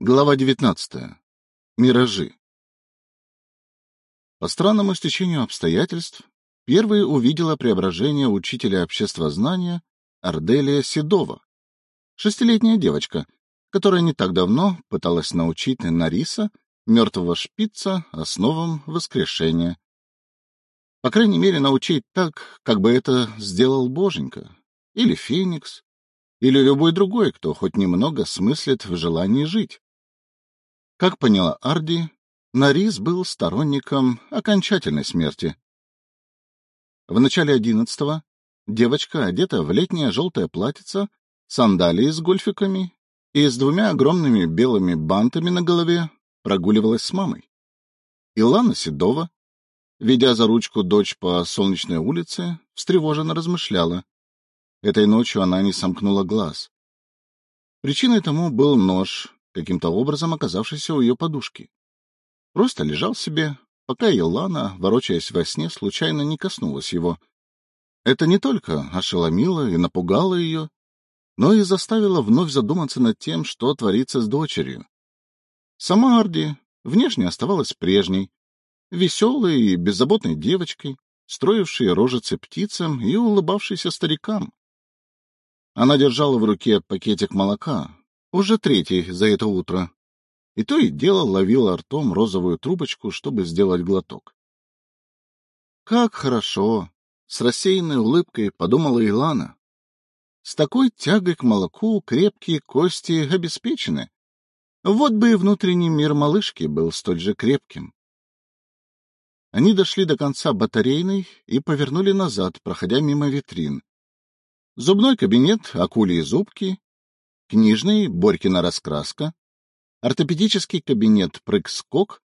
Глава 19. Миражи. По странному стечению обстоятельств, первой увидела преображение учителя обществознания Арделия Седова, шестилетняя девочка, которая не так давно пыталась научить Нариса, мертвого шпица, основам воскрешения. По крайней мере, научить так, как бы это сделал Боженька, или Феникс, или любой другой, кто хоть немного смыслит в желании жить. Как поняла Арди, Нарис был сторонником окончательной смерти. В начале одиннадцатого девочка, одета в летнее желтое платьице, сандалии с гольфиками и с двумя огромными белыми бантами на голове, прогуливалась с мамой. Илана Седова, ведя за ручку дочь по солнечной улице, встревоженно размышляла. Этой ночью она не сомкнула глаз. Причиной тому был нож, каким-то образом оказавшийся у ее подушки. Просто лежал себе, пока Елана, ворочаясь во сне, случайно не коснулась его. Это не только ошеломило и напугало ее, но и заставило вновь задуматься над тем, что творится с дочерью. Сама Арди внешне оставалась прежней, веселой и беззаботной девочкой, строившей рожицы птицам и улыбавшейся старикам. Она держала в руке пакетик молока, уже третий за это утро. И то и дело ловила ртом розовую трубочку, чтобы сделать глоток. Как хорошо! С рассеянной улыбкой подумала Илана. С такой тягой к молоку крепкие кости обеспечены. Вот бы и внутренний мир малышки был столь же крепким. Они дошли до конца батарейной и повернули назад, проходя мимо витрин. Зубной кабинет, акулии зубки книжный Борькина раскраска, ортопедический кабинет Прыг-скок,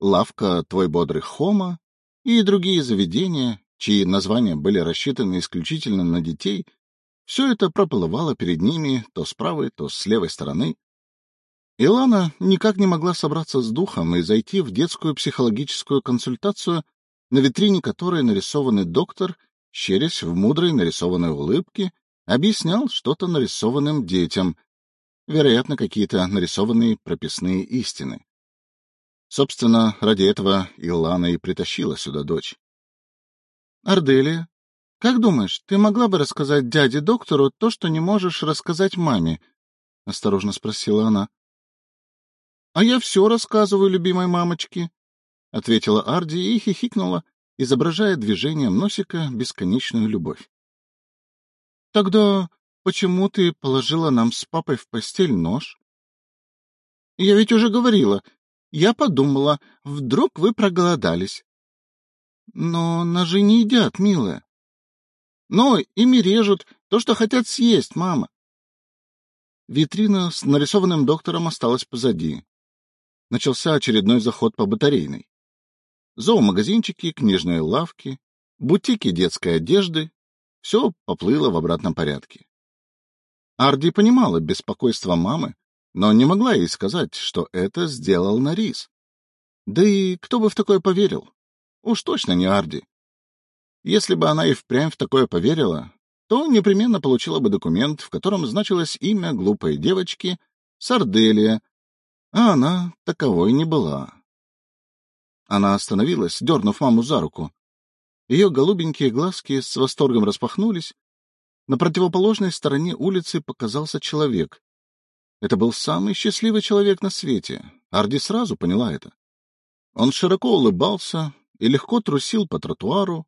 лавка Твой бодрый Хома и другие заведения, чьи названия были рассчитаны исключительно на детей, все это проплывало перед ними то с правой, то с левой стороны. Илана никак не могла собраться с духом и зайти в детскую психологическую консультацию, на витрине которой нарисованный доктор, щерясь в мудрой нарисованной улыбке, объяснял что-то нарисованным детям, вероятно, какие-то нарисованные прописные истины. Собственно, ради этого Илана и притащила сюда дочь. — Арделия, как думаешь, ты могла бы рассказать дяде-доктору то, что не можешь рассказать маме? — осторожно спросила она. — А я все рассказываю любимой мамочке, — ответила Арди и хихикнула, изображая движением носика бесконечную любовь. — Тогда почему ты положила нам с папой в постель нож? — Я ведь уже говорила. Я подумала, вдруг вы проголодались. — Но ножи не едят, милая. — Но ими режут то, что хотят съесть, мама. Витрина с нарисованным доктором осталась позади. Начался очередной заход по батарейной. Зоомагазинчики, книжные лавки, бутики детской одежды, все поплыло в обратном порядке. Арди понимала беспокойство мамы, но не могла ей сказать, что это сделал Нарис. Да и кто бы в такое поверил? Уж точно не Арди. Если бы она и впрямь в такое поверила, то непременно получила бы документ, в котором значилось имя глупой девочки Сарделия, а она таковой не была. Она остановилась, дернув маму за руку. Ее голубенькие глазки с восторгом распахнулись. На противоположной стороне улицы показался человек. Это был самый счастливый человек на свете. Арди сразу поняла это. Он широко улыбался и легко трусил по тротуару.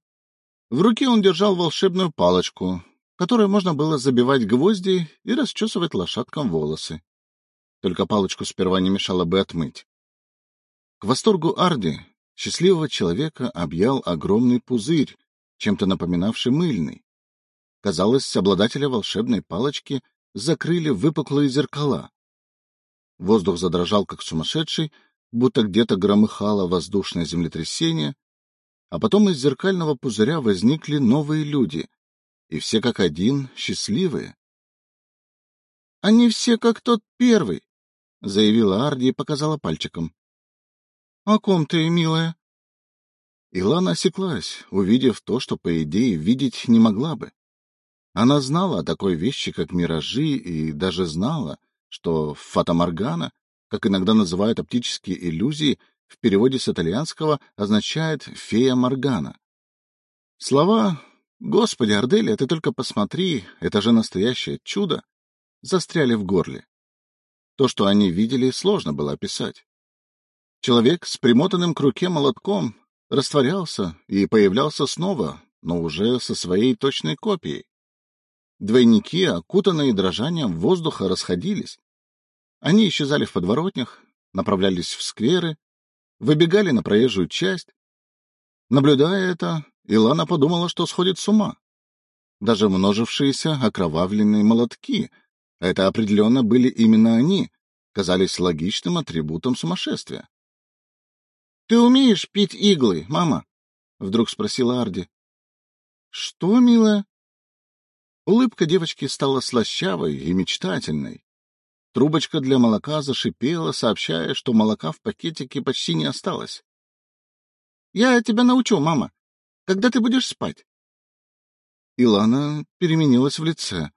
В руке он держал волшебную палочку, которой можно было забивать гвозди и расчесывать лошадкам волосы. Только палочку сперва не мешало бы отмыть. К восторгу Арди Счастливого человека объял огромный пузырь, чем-то напоминавший мыльный. Казалось, обладателя волшебной палочки закрыли выпуклые зеркала. Воздух задрожал, как сумасшедший, будто где-то громыхало воздушное землетрясение, а потом из зеркального пузыря возникли новые люди, и все как один счастливые. — Они все как тот первый, — заявила Арди и показала пальчиком. — О ком ты, милая? Илана осеклась, увидев то, что, по идее, видеть не могла бы. Она знала о такой вещи, как миражи, и даже знала, что фатаморгана, как иногда называют оптические иллюзии, в переводе с итальянского означает «фея Моргана». Слова «Господи, Арделия, ты только посмотри, это же настоящее чудо!» застряли в горле. То, что они видели, сложно было описать. Человек с примотанным к руке молотком растворялся и появлялся снова, но уже со своей точной копией. Двойники, окутанные дрожанием воздуха, расходились. Они исчезали в подворотнях, направлялись в скверы, выбегали на проезжую часть. Наблюдая это, Илана подумала, что сходит с ума. Даже множившиеся окровавленные молотки, а это определенно были именно они, казались логичным атрибутом сумасшествия. — Ты умеешь пить иглы, мама? — вдруг спросила Арди. — Что, милая? Улыбка девочки стала слащавой и мечтательной. Трубочка для молока зашипела, сообщая, что молока в пакетике почти не осталось. — Я тебя научу, мама. Когда ты будешь спать? Илана переменилась в лице.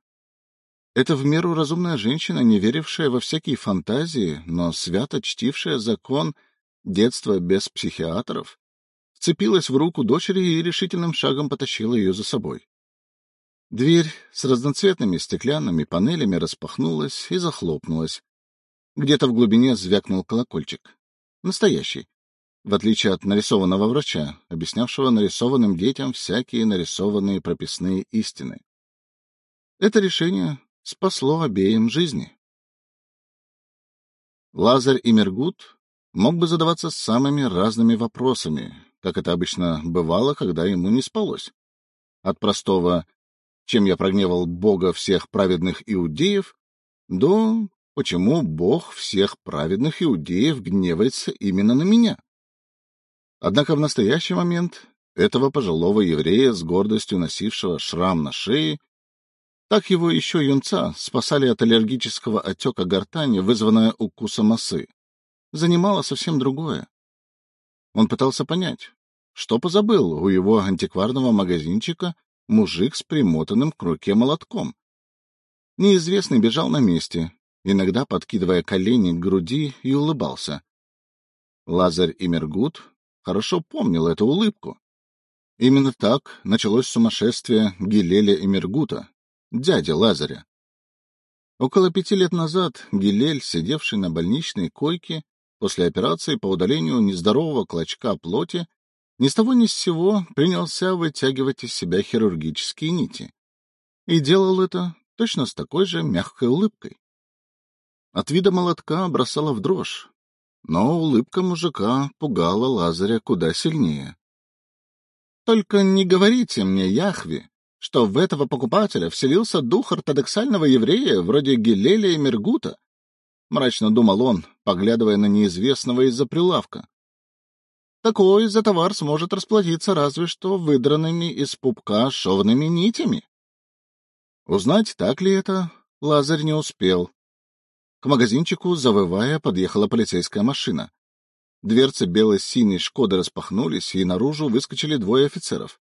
Это в меру разумная женщина, не верившая во всякие фантазии, но свято чтившая закон детства без психиатров, вцепилась в руку дочери и решительным шагом потащила ее за собой. Дверь с разноцветными стеклянными панелями распахнулась и захлопнулась. Где-то в глубине звякнул колокольчик. Настоящий. В отличие от нарисованного врача, объяснявшего нарисованным детям всякие нарисованные прописные истины. Это решение спасло обеим жизни. Лазарь и Мергут мог бы задаваться самыми разными вопросами, как это обычно бывало, когда ему не спалось. От простого чем я прогневал Бога всех праведных иудеев, до почему Бог всех праведных иудеев гневается именно на меня. Однако в настоящий момент этого пожилого еврея с гордостью носившего шрам на шее, так его еще юнца спасали от аллергического отека гортани, вызванного укусом осы, занимало совсем другое. Он пытался понять, что позабыл у его антикварного магазинчика мужик с примотанным к руке молотком. Неизвестный бежал на месте, иногда подкидывая колени к груди и улыбался. Лазарь и Мергут хорошо помнил эту улыбку. Именно так началось сумасшествие Гилеля и Мергута, дяди Лазаря. Около пяти лет назад Гилель, сидевший на больничной койке, после операции по удалению нездорового клочка плоти, ни с того ни с сего принялся вытягивать из себя хирургические нити. И делал это точно с такой же мягкой улыбкой. От вида молотка бросала в дрожь, но улыбка мужика пугала Лазаря куда сильнее. — Только не говорите мне, Яхве, что в этого покупателя вселился дух ортодоксального еврея вроде Гелеля и Мергута, — мрачно думал он, поглядывая на неизвестного из-за прилавка. Такой за товар сможет расплатиться разве что выдранными из пупка шовными нитями. Узнать, так ли это, Лазарь не успел. К магазинчику, завывая, подъехала полицейская машина. Дверцы бело-синей «Шкоды» распахнулись, и наружу выскочили двое офицеров.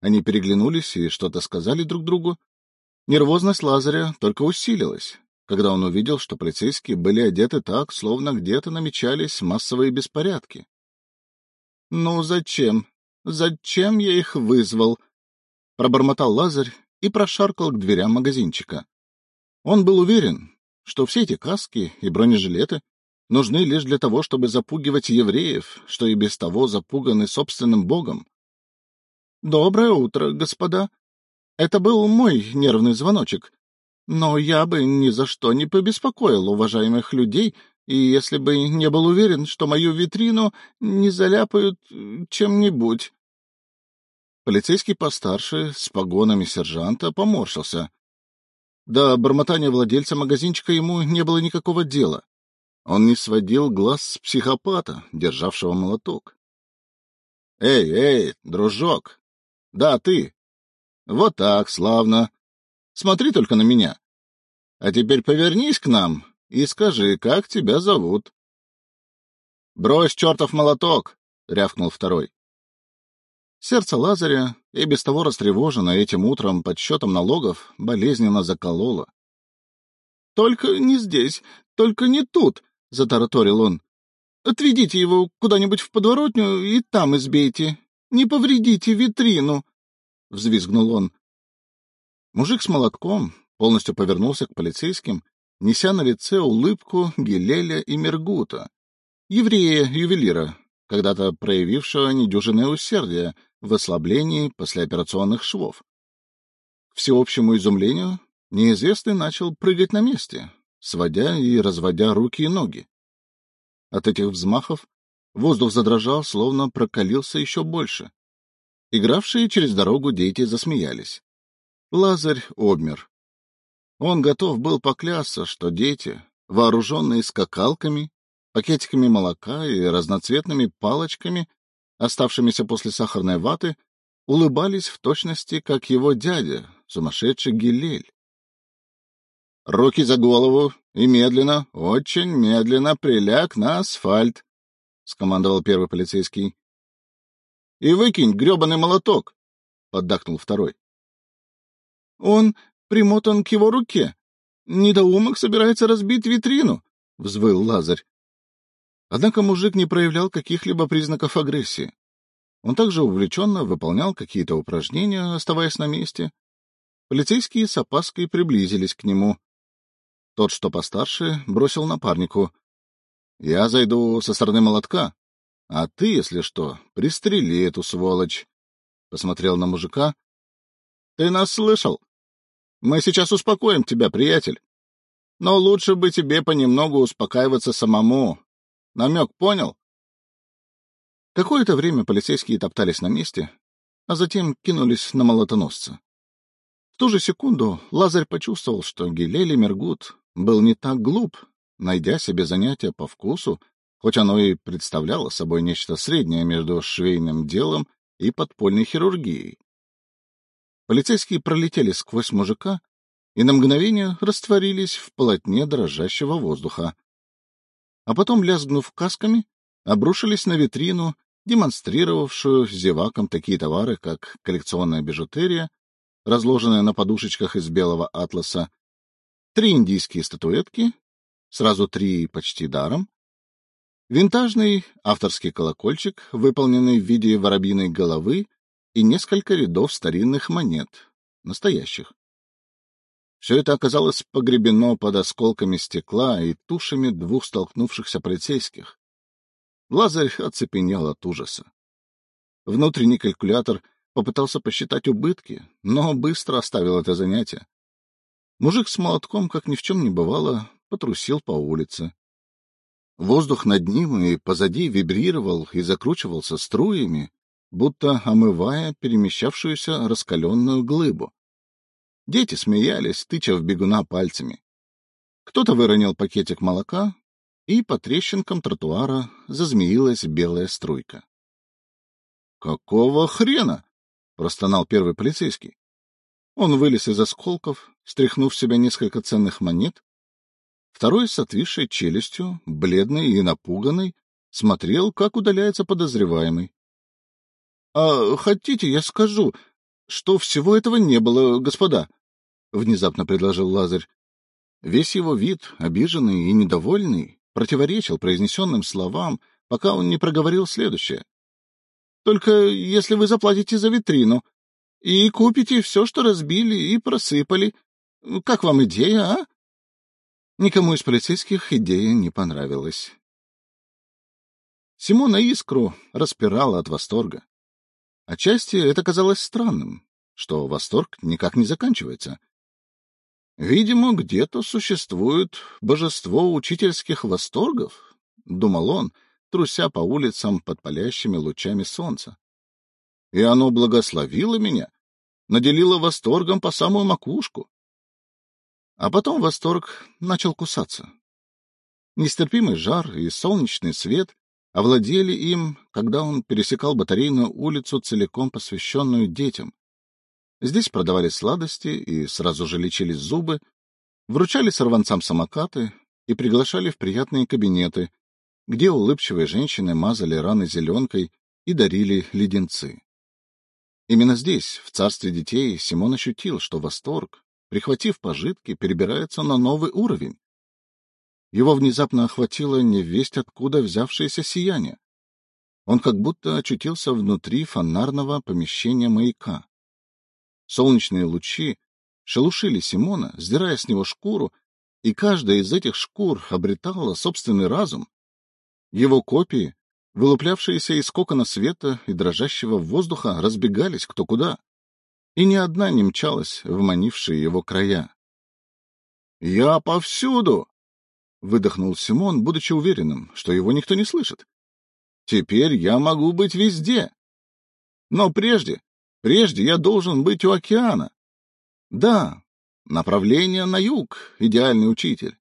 Они переглянулись и что-то сказали друг другу. Нервозность Лазаря только усилилась, когда он увидел, что полицейские были одеты так, словно где-то намечались массовые беспорядки. — Ну зачем? Зачем я их вызвал? — пробормотал Лазарь и прошаркал к дверям магазинчика. Он был уверен, что все эти каски и бронежилеты нужны лишь для того, чтобы запугивать евреев, что и без того запуганы собственным богом. — Доброе утро, господа. Это был мой нервный звоночек. Но я бы ни за что не побеспокоил уважаемых людей и если бы не был уверен, что мою витрину не заляпают э, чем-нибудь. Полицейский постарше, с погонами сержанта, поморщился. До бормотания владельца магазинчика ему не было никакого дела. Он не сводил глаз с психопата, державшего молоток. — Эй, эй, дружок! Да, ты! Вот так, славно! Смотри только на меня! А теперь повернись к нам и скажи, как тебя зовут. — Брось чертов молоток! — рявкнул второй. Сердце Лазаря, и без того растревожено этим утром подсчетом налогов, болезненно закололо. — Только не здесь, только не тут! — затараторил он. — Отведите его куда-нибудь в подворотню и там избейте. Не повредите витрину, — взвизгнул он. Мужик с молотком полностью повернулся к полицейским, неся на лице улыбку Гилеля и Мергута, еврея-ювелира, когда-то проявившего недюжинное усердие в ослаблении послеоперационных швов. К всеобщему изумлению неизвестный начал прыгать на месте, сводя и разводя руки и ноги. От этих взмахов воздух задрожал, словно прокалился еще больше. Игравшие через дорогу дети засмеялись. Лазарь обмер. Он готов был поклясться, что дети, вооруженные скакалками, пакетиками молока и разноцветными палочками, оставшимися после сахарной ваты, улыбались в точности, как его дядя, сумасшедший Гилель. Руки за голову и медленно, очень медленно приляг на асфальт, — скомандовал первый полицейский. — И выкинь гребаный молоток, — поддакнул второй. — Он примотан к его руке. Недоумок собирается разбить витрину, — взвыл Лазарь. Однако мужик не проявлял каких-либо признаков агрессии. Он также увлеченно выполнял какие-то упражнения, оставаясь на месте. Полицейские с опаской приблизились к нему. Тот, что постарше, бросил напарнику. — Я зайду со стороны молотка, а ты, если что, пристрели эту сволочь. Посмотрел на мужика. — Ты нас слышал? Мы сейчас успокоим тебя, приятель. Но лучше бы тебе понемногу успокаиваться самому. Намек понял? Какое-то время полицейские топтались на месте, а затем кинулись на молотоносца. В ту же секунду Лазарь почувствовал, что Гилели Мергут был не так глуп, найдя себе занятие по вкусу, хоть оно и представляло собой нечто среднее между швейным делом и подпольной хирургией. Полицейские пролетели сквозь мужика и на мгновение растворились в полотне дрожащего воздуха. А потом, лязгнув касками, обрушились на витрину, демонстрировавшую зевакам такие товары, как коллекционная бижутерия, разложенная на подушечках из белого атласа, три индийские статуэтки, сразу три почти даром, винтажный авторский колокольчик, выполненный в виде воробьиной головы, и несколько рядов старинных монет, настоящих. Все это оказалось погребено под осколками стекла и тушами двух столкнувшихся полицейских. Лазарь оцепенел от ужаса. Внутренний калькулятор попытался посчитать убытки, но быстро оставил это занятие. Мужик с молотком, как ни в чем не бывало, потрусил по улице. Воздух над ним и позади вибрировал и закручивался струями, будто омывая перемещавшуюся раскаленную глыбу. Дети смеялись, тыча в бегуна пальцами. Кто-то выронил пакетик молока, и по трещинкам тротуара зазмеилась белая струйка. — Какого хрена? — простонал первый полицейский. Он вылез из осколков, стряхнув в себя несколько ценных монет. Второй с отвисшей челюстью, бледный и напуганный, смотрел, как удаляется подозреваемый. — А хотите, я скажу, что всего этого не было, господа? — внезапно предложил Лазарь. Весь его вид, обиженный и недовольный, противоречил произнесенным словам, пока он не проговорил следующее. — Только если вы заплатите за витрину и купите все, что разбили и просыпали. Как вам идея, а? Никому из полицейских идея не понравилась. Симона Искру распирала от восторга. Отчасти это казалось странным, что восторг никак не заканчивается — Видимо, где-то существует божество учительских восторгов, — думал он, труся по улицам под палящими лучами солнца. И оно благословило меня, наделило восторгом по самую макушку. А потом восторг начал кусаться. Нестерпимый жар и солнечный свет овладели им, когда он пересекал батарейную улицу, целиком посвященную детям. Здесь продавали сладости и сразу же лечились зубы, вручали сорванцам самокаты и приглашали в приятные кабинеты, где улыбчивые женщины мазали раны зеленкой и дарили леденцы. Именно здесь, в царстве детей, Симон ощутил, что восторг, прихватив пожитки, перебирается на новый уровень. Его внезапно охватило невесть откуда взявшееся сияние. Он как будто очутился внутри фонарного помещения маяка. Солнечные лучи шелушили Симона, сдирая с него шкуру, и каждая из этих шкур обретала собственный разум. Его копии, вылуплявшиеся из кокона света и дрожащего воздуха, разбегались кто куда, и ни одна не мчалась в манившие его края. — Я повсюду! — выдохнул Симон, будучи уверенным, что его никто не слышит. — Теперь я могу быть везде. Но прежде, прежде я должен быть у океана. Да, направление на юг, идеальный учитель.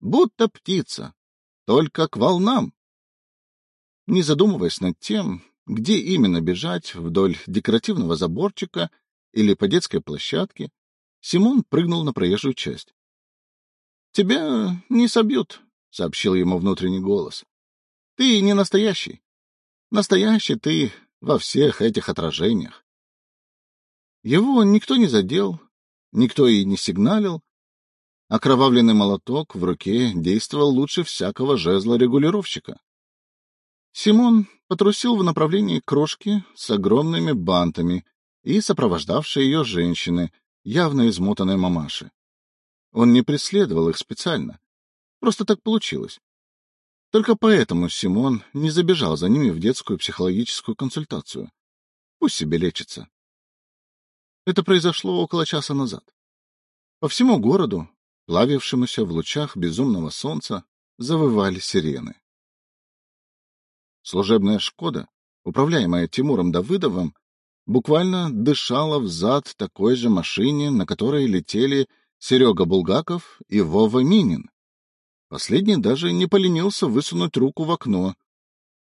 Будто птица, только к волнам. Не задумываясь над тем, где именно бежать, вдоль декоративного заборчика или по детской площадке, Симон прыгнул на проезжую часть. Тебя не собьют, — сообщил ему внутренний голос. — Ты не настоящий. Настоящий ты во всех этих отражениях. Его никто не задел, никто и не сигналил. Окровавленный молоток в руке действовал лучше всякого жезла регулировщика. Симон потрусил в направлении крошки с огромными бантами и сопровождавшей ее женщины, явно измотанной мамаши. Он не преследовал их специально. Просто так получилось. Только поэтому Симон не забежал за ними в детскую психологическую консультацию. Пусть себе лечится. Это произошло около часа назад. По всему городу, плавившемуся в лучах безумного солнца, завывали сирены. Служебная «Шкода», управляемая Тимуром Давыдовым, буквально дышала взад такой же машине, на которой летели Серега Булгаков и Вова Минин. Последний даже не поленился высунуть руку в окно.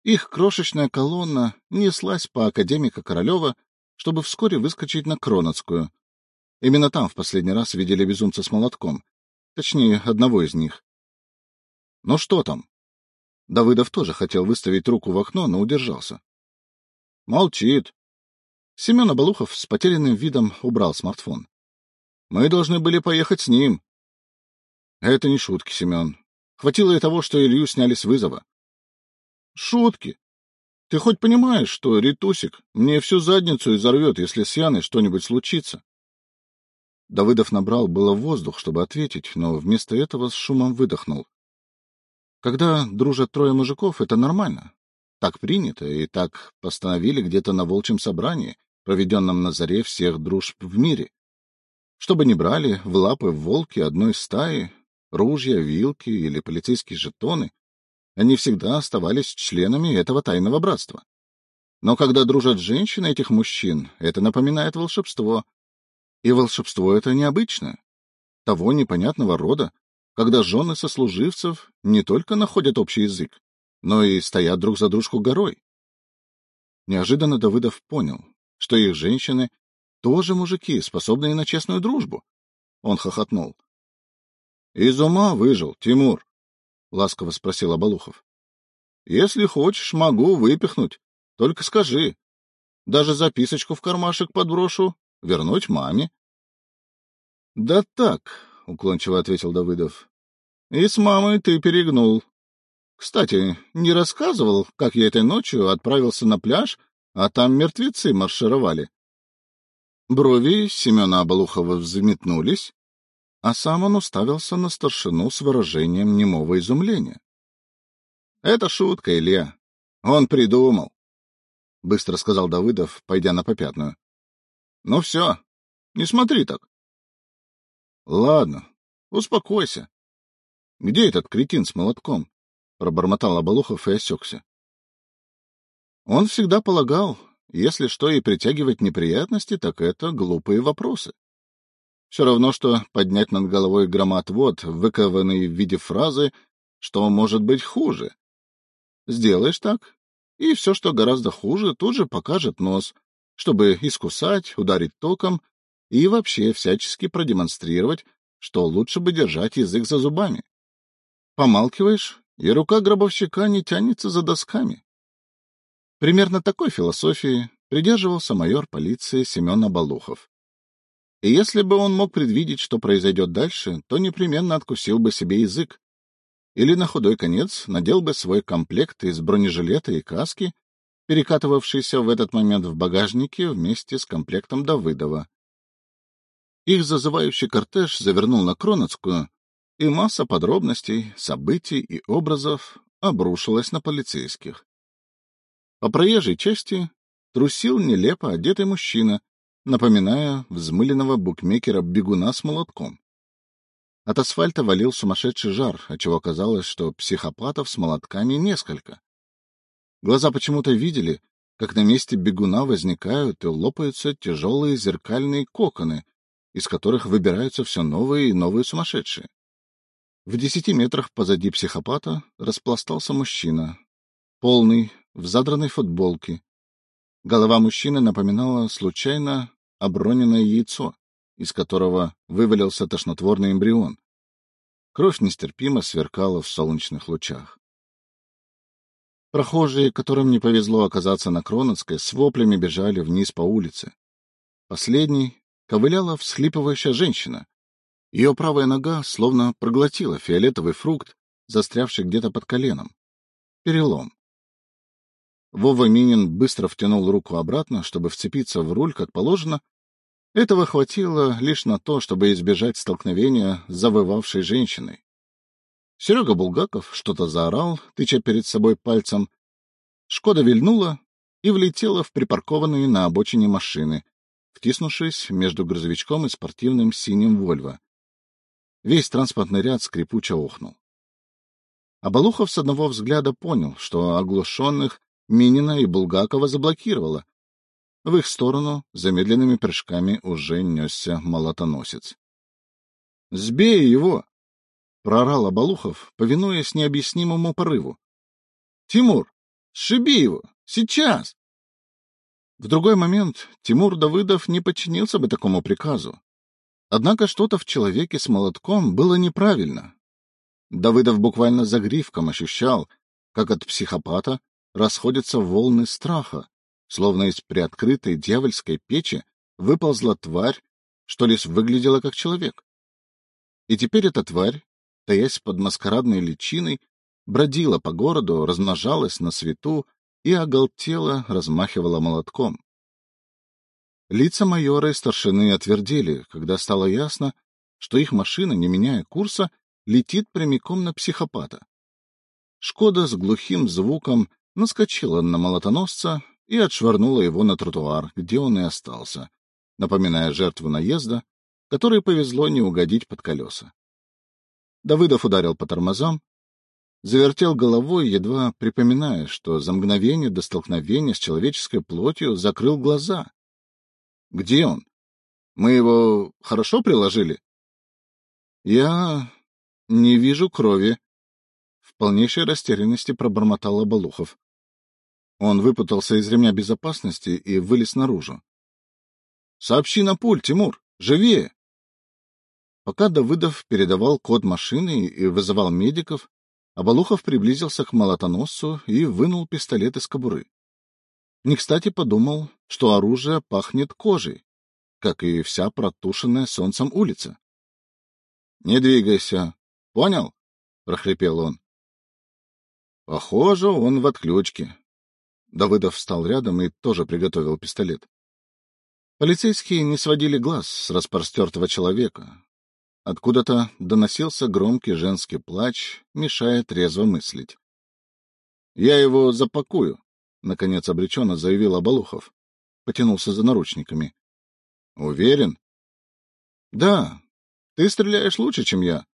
Их крошечная колонна неслась по академика Королева, чтобы вскоре выскочить на Кроноцкую. Именно там в последний раз видели безумца с молотком. Точнее, одного из них. Ну что там? Давыдов тоже хотел выставить руку в окно, но удержался. Молчит. Семен Оболухов с потерянным видом убрал смартфон. Мы должны были поехать с ним. Это не шутки, Семен. Хватило и того, что Илью сняли с вызова. Шутки. Ты хоть понимаешь, что Ритусик мне всю задницу изорвет, если с Яной что-нибудь случится? Давыдов набрал было воздух, чтобы ответить, но вместо этого с шумом выдохнул. Когда дружат трое мужиков, это нормально. Так принято, и так постановили где-то на волчьем собрании, проведенном на заре всех дружб в мире. Чтобы не брали в лапы волки одной стаи, ружья, вилки или полицейские жетоны, они всегда оставались членами этого тайного братства. Но когда дружат женщины этих мужчин, это напоминает волшебство. И волшебство это необычное, того непонятного рода, когда жены сослуживцев не только находят общий язык, но и стоят друг за дружку горой. Неожиданно Давыдов понял, что их женщины тоже мужики, способные на честную дружбу. Он хохотнул. — Из ума выжил, Тимур? — ласково спросил Абалухов. — Если хочешь, могу выпихнуть. Только скажи. Даже записочку в кармашек подброшу. Вернуть маме. — Да так, — уклончиво ответил Давыдов. — И с мамой ты перегнул. Кстати, не рассказывал, как я этой ночью отправился на пляж, а там мертвецы маршировали. Брови Семена Оболухова взметнулись, а сам он уставился на старшину с выражением немого изумления. — Это шутка, Илья. Он придумал, — быстро сказал Давыдов, пойдя на попятную. — Ну все, не смотри так. — Ладно, успокойся. — Где этот кретин с молотком? — пробормотал Оболухов и осекся. Он всегда полагал, если что и притягивать неприятности, так это глупые вопросы. Все равно, что поднять над головой громоотвод, выкованный в виде фразы «что может быть хуже?». Сделаешь так, и все, что гораздо хуже, тут же покажет нос, чтобы искусать, ударить током и вообще всячески продемонстрировать, что лучше бы держать язык за зубами. Помалкиваешь, и рука гробовщика не тянется за досками. Примерно такой философии придерживался майор полиции Семен Оболухов. И если бы он мог предвидеть, что произойдет дальше, то непременно откусил бы себе язык. или на худой конец надел бы свой комплект из бронежилета и каски, перекатывавшийся в этот момент в багажнике вместе с комплектом Давыдова. Их зазывающий кортеж завернул на Кронецкую, и масса подробностей, событий и образов обрушилась на полицейских. По проезжей части трусил нелепо одетый мужчина, напоминая взмыленного букмекера-бегуна с молотком. От асфальта валил сумасшедший жар, отчего казалось, что психопатов с молотками несколько. Глаза почему-то видели, как на месте бегуна возникают и лопаются тяжелые зеркальные коконы, из которых выбираются все новые и новые сумасшедшие. В десяти метрах позади психопата распластался мужчина, полный, в задранной футболке. Голова мужчины напоминала случайно оброненное яйцо из которого вывалился тошнотворный эмбрион. Кровь нестерпимо сверкала в солнечных лучах. Прохожие, которым не повезло оказаться на Кроноцкой, с воплями бежали вниз по улице. Последней ковыляла всхлипывающая женщина. Ее правая нога словно проглотила фиолетовый фрукт, застрявший где-то под коленом. Перелом. Вова Минин быстро втянул руку обратно, чтобы вцепиться в руль, как положено, этого хватило лишь на то, чтобы избежать столкновения с завывавшей женщиной. Серега Булгаков что-то заорал, тыча перед собой пальцем. Шкода вильнула и влетела в припаркованные на обочине машины, втиснувшись между грузовичком и спортивным синим «Вольво». Весь транспортный ряд скрипуче охнул. Абалухов с одного взгляда понял, что оглушенных Минина и Булгакова заблокировало, в их сторону замедленными прыжками уже несся молотоносец. — Сбей его! — проорал Абалухов, повинуясь необъяснимому порыву. — Тимур, сшиби его! Сейчас! В другой момент Тимур Давыдов не подчинился бы такому приказу. Однако что-то в человеке с молотком было неправильно. Давыдов буквально загривком ощущал, как от психопата расходятся волны страха, Словно из приоткрытой дьявольской печи выползла тварь, что лишь выглядела как человек. И теперь эта тварь, таясь под маскарадной личиной, бродила по городу, размножалась на свету и оголтело размахивала молотком. Лица майора и старшины отвердели, когда стало ясно, что их машина, не меняя курса, летит прямиком на психопата. Шкода с глухим звуком наскочила на молотоносца и отшвырнула его на тротуар, где он и остался, напоминая жертву наезда, которой повезло не угодить под колеса. Давыдов ударил по тормозам, завертел головой, едва припоминая, что за мгновение до столкновения с человеческой плотью закрыл глаза. Где он? Мы его хорошо приложили? Я не вижу крови. В полнейшей растерянности пробормотал Оболухов. Он выпутался из ремня безопасности и вылез наружу. — Сообщи на пульт, Тимур! Живее! Пока Давыдов передавал код машины и вызывал медиков, Абалухов приблизился к молотоносцу и вынул пистолет из кобуры. Не кстати подумал, что оружие пахнет кожей, как и вся протушенная солнцем улица. — Не двигайся. Понял? — прохрипел он. — Похоже, он в отключке. Давыдов встал рядом и тоже приготовил пистолет. Полицейские не сводили глаз с распростертого человека. Откуда-то доносился громкий женский плач, мешая трезво мыслить. — Я его запакую, — наконец обреченно заявил Оболухов. Потянулся за наручниками. — Уверен? — Да. Ты стреляешь лучше, чем я.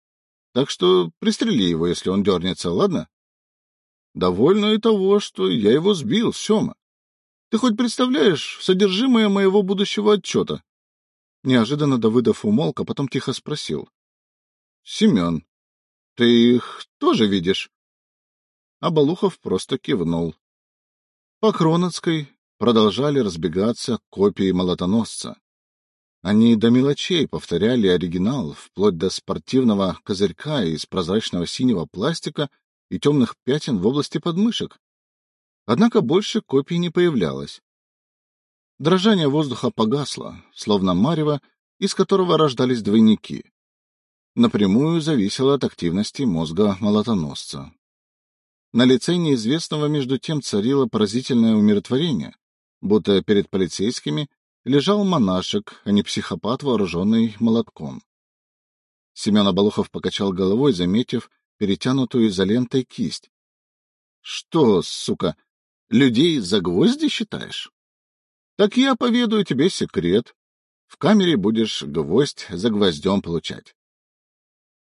Так что пристрели его, если он дернется, ладно? Довольно и того, что я его сбил, Сема. Ты хоть представляешь содержимое моего будущего отчета? Неожиданно Давыдов умолк, а потом тихо спросил. — Семен, ты их тоже видишь? А Балухов просто кивнул. По Кроноцкой продолжали разбегаться копии молотоносца. Они до мелочей повторяли оригинал, вплоть до спортивного козырька из прозрачного синего пластика и темных пятен в области подмышек. Однако больше копий не появлялось. Дрожание воздуха погасло, словно марево, из которого рождались двойники. напрямую зависело от активности мозга молотоносца. На лице неизвестного между тем царило поразительное умиротворение, будто перед полицейскими лежал монашек, а не психопат, вооруженный молотком. Семен Оболухов покачал головой, заметив перетянутую изолентой кисть. — Что, сука, людей за гвозди считаешь? — Так я поведаю тебе секрет. В камере будешь гвоздь за гвоздем получать.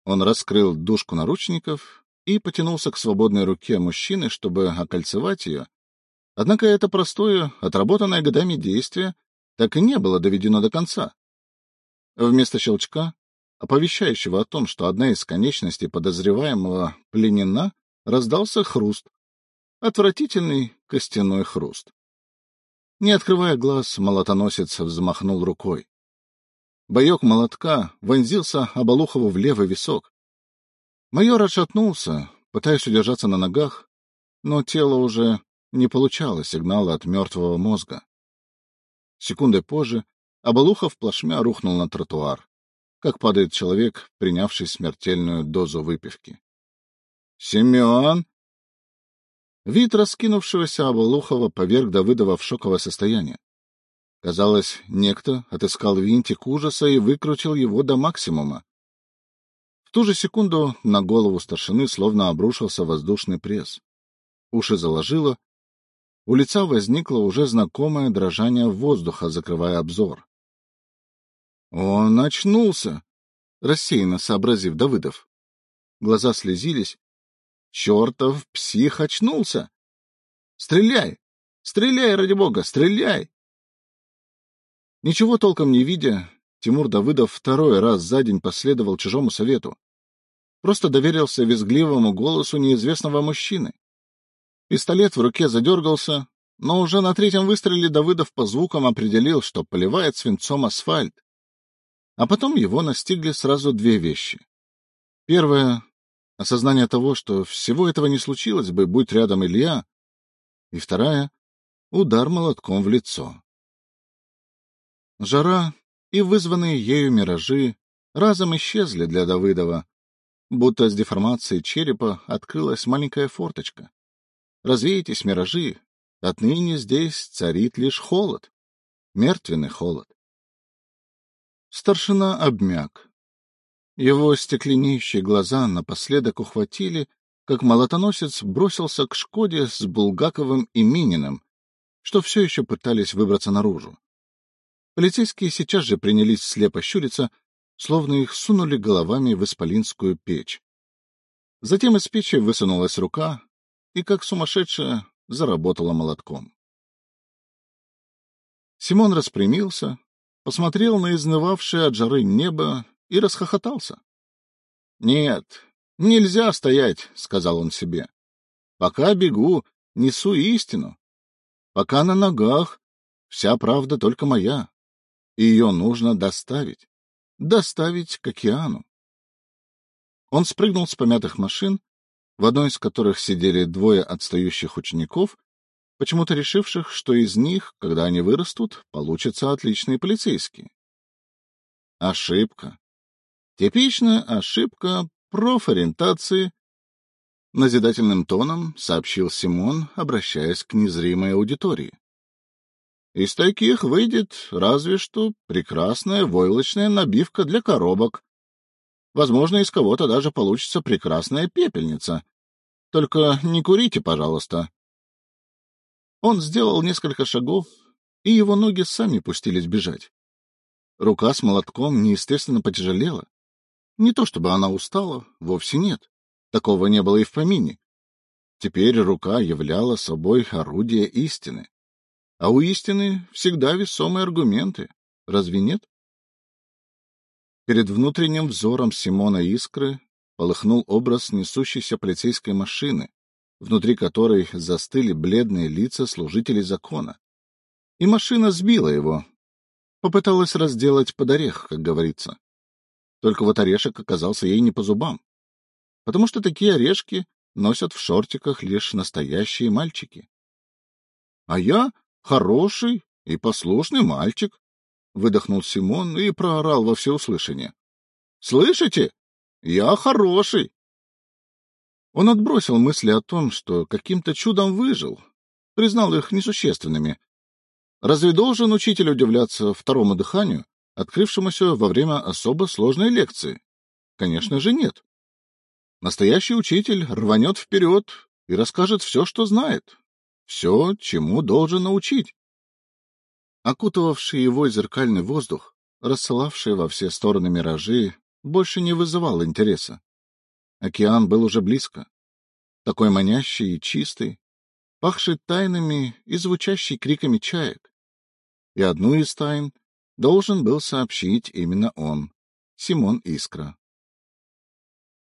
Он раскрыл дужку наручников и потянулся к свободной руке мужчины, чтобы окольцевать ее. Однако это простое, отработанное годами действие так и не было доведено до конца. Вместо щелчка, оповещающего о том, что одна из конечностей подозреваемого пленена, раздался хруст. Отвратительный костяной хруст. Не открывая глаз, молотоносец взмахнул рукой. Боек молотка вонзился Оболухову в левый висок. Майор отшатнулся, пытаясь удержаться на ногах, но тело уже не получало сигнала от мертвого мозга. Секундой позже Оболухов плашмя рухнул на тротуар, как падает человек, принявший смертельную дозу выпивки. — Семен! Вид раскинувшегося Оболухова поверг Давыдова в шоковое состояние. Казалось, некто отыскал винтик ужаса и выкрутил его до максимума. В ту же секунду на голову старшины словно обрушился воздушный пресс. Уши заложило, у лица возникло уже знакомое дрожание воздуха, закрывая обзор. Он очнулся, рассеянно сообразив Давыдов. Глаза слезились. Чертов псих очнулся! Стреляй! Стреляй, ради бога, стреляй! Ничего толком не видя, Тимур Давыдов второй раз за день последовал чужому совету. Просто доверился визгливому голосу неизвестного мужчины. Пистолет в руке задергался, но уже на третьем выстреле Давыдов по звукам определил, что поливает свинцом асфальт. А потом его настигли сразу две вещи. Первое — осознание того, что всего этого не случилось бы, будь рядом Илья. И вторая — удар молотком в лицо. Жара и вызванные ею миражи разом исчезли для Давыдова, будто с деформацией черепа открылась маленькая форточка. Развейтесь миражи, отныне здесь царит лишь холод, мертвенный холод. Старшина обмяк. Его стекленеющие глаза напоследок ухватили, как молотоносец бросился к Шкоде с Булгаковым и Мининым, что все еще пытались выбраться наружу. Полицейские сейчас же принялись слепо щуриться, словно их сунули головами в исполинскую печь. Затем из печи высунулась рука и, как сумасшедшая, заработала молотком. Симон распрямился, посмотрел на изнывавшее от жары небо и расхохотался. — Нет, нельзя стоять, — сказал он себе. — Пока бегу, несу истину. Пока на ногах, вся правда только моя ее нужно доставить. Доставить к океану. Он спрыгнул с помятых машин, в одной из которых сидели двое отстающих учеников, почему-то решивших, что из них, когда они вырастут, получатся отличные полицейские. Ошибка. Типичная ошибка профориентации, назидательным тоном сообщил Симон, обращаясь к незримой аудитории. Из таких выйдет разве что прекрасная войлочная набивка для коробок. Возможно, из кого-то даже получится прекрасная пепельница. Только не курите, пожалуйста. Он сделал несколько шагов, и его ноги сами пустились бежать. Рука с молотком неестественно потяжелела. Не то чтобы она устала, вовсе нет. Такого не было и в помине. Теперь рука являла собой орудие истины. А у истины всегда весомые аргументы, разве нет? Перед внутренним взором Симона Искры полыхнул образ несущейся полицейской машины, внутри которой застыли бледные лица служителей закона. И машина сбила его. Попыталась разделать под орех, как говорится. Только вот орешек оказался ей не по зубам. Потому что такие орешки носят в шортиках лишь настоящие мальчики. А я Хороший и послушный мальчик, — выдохнул Симон и проорал во всеуслышание. — Слышите? Я хороший. Он отбросил мысли о том, что каким-то чудом выжил, признал их несущественными. Разве должен учитель удивляться второму дыханию, открывшемуся во время особо сложной лекции? Конечно же, нет. Настоящий учитель рванет вперед и расскажет все, что знает, все, чему должен научить. Окутывавший его зеркальный воздух, рассылавший во все стороны миражи, больше не вызывал интереса. Океан был уже близко, такой манящий и чистый, пахший тайнами и звучащий криками чаек. И одну из тайн должен был сообщить именно он, Симон Искра.